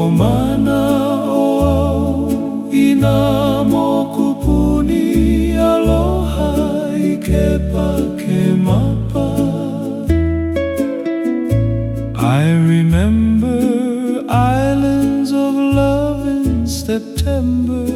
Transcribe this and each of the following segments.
o mana o aloha I remember islands of love in September.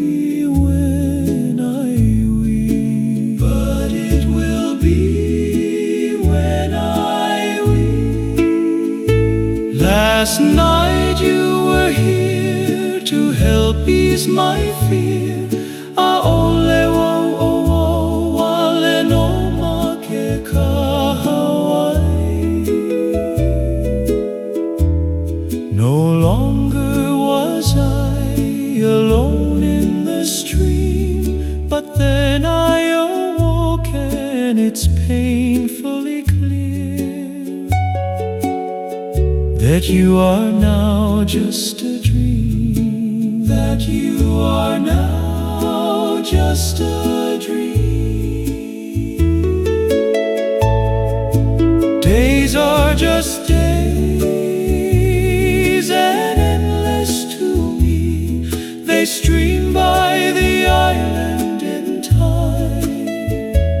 Last night you were here to help ease my fear. A ole wo o wo wale no ma ke ka Hawaii. No longer was I alone in the stream, but then I awoke and it's painfully clear that you are now just a dream, that you are now just a dream. Days are just days and endless to me. They stream by the island in time.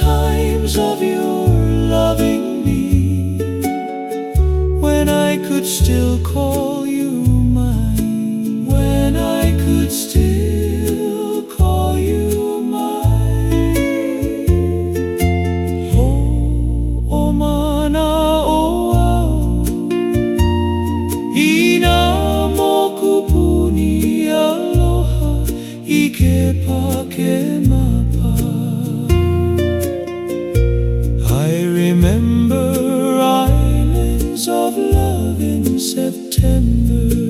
Times of your loving me when I could still call you mine, when I could still call you mine. Oh, oh, mana, oh, oh. Ina moku aloha, ike pake mapa. Remember islands of love in September.